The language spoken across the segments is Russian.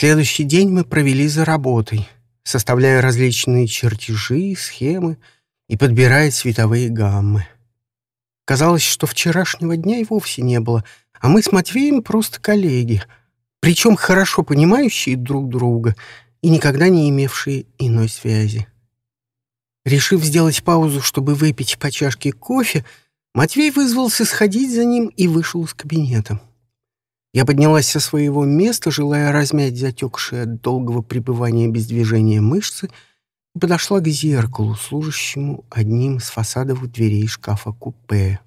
Следующий день мы провели за работой, составляя различные чертежи, схемы и подбирая цветовые гаммы. Казалось, что вчерашнего дня и вовсе не было, а мы с Матвеем просто коллеги, причем хорошо понимающие друг друга и никогда не имевшие иной связи. Решив сделать паузу, чтобы выпить по чашке кофе, Матвей вызвался сходить за ним и вышел из кабинета. Я поднялась со своего места, желая размять затекшие от долгого пребывания без движения мышцы, и подошла к зеркалу, служащему одним из фасадов дверей шкафа-купе.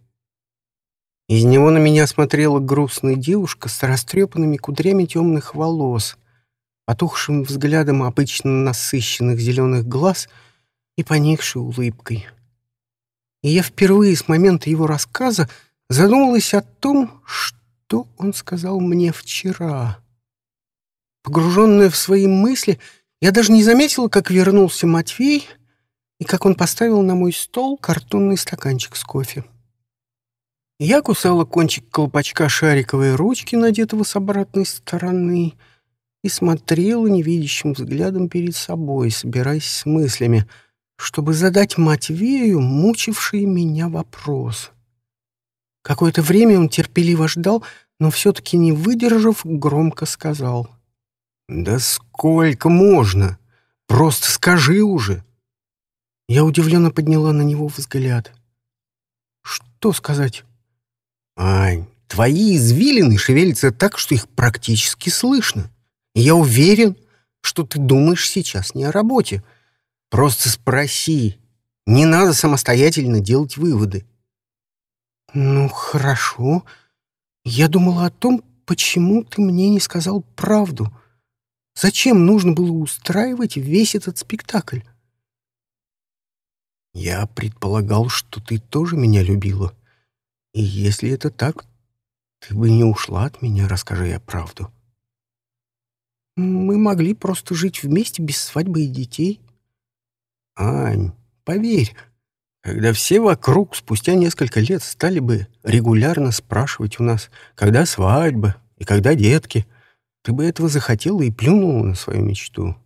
Из него на меня смотрела грустная девушка с растрепанными кудрями темных волос, потухшим взглядом обычно насыщенных зеленых глаз и поникшей улыбкой. И я впервые с момента его рассказа задумалась о том, что он сказал мне вчера. Погруженная в свои мысли, я даже не заметила, как вернулся Матвей и как он поставил на мой стол картонный стаканчик с кофе. Я кусала кончик колпачка шариковой ручки, надетого с обратной стороны, и смотрела невидящим взглядом перед собой, собираясь с мыслями, чтобы задать Матвею мучивший меня вопрос. Какое-то время он терпеливо ждал, но все-таки не выдержав, громко сказал. «Да сколько можно? Просто скажи уже!» Я удивленно подняла на него взгляд. «Что сказать?» «Ань, твои извилины шевелятся так, что их практически слышно. Я уверен, что ты думаешь сейчас не о работе. Просто спроси. Не надо самостоятельно делать выводы». «Ну, хорошо. Я думала о том, почему ты мне не сказал правду. Зачем нужно было устраивать весь этот спектакль?» «Я предполагал, что ты тоже меня любила», и если это так, ты бы не ушла от меня, расскажи я правду. Мы могли просто жить вместе без свадьбы и детей. Ань, поверь, когда все вокруг спустя несколько лет стали бы регулярно спрашивать у нас, когда свадьба и когда детки, ты бы этого захотела и плюнула на свою мечту.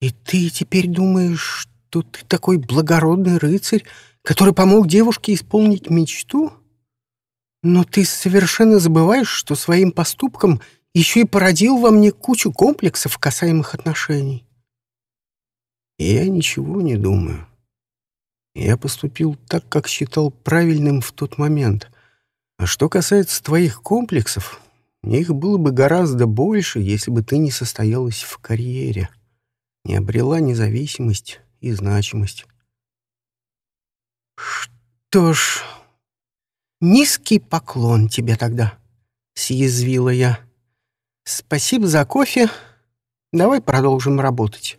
И ты теперь думаешь, что ты такой благородный рыцарь, который помог девушке исполнить мечту? Но ты совершенно забываешь, что своим поступком еще и породил во мне кучу комплексов касаемых отношений. Я ничего не думаю. Я поступил так, как считал правильным в тот момент. А что касается твоих комплексов, их было бы гораздо больше, если бы ты не состоялась в карьере, не обрела независимость и значимость. «Что ж, низкий поклон тебе тогда», — съязвила я. «Спасибо за кофе. Давай продолжим работать».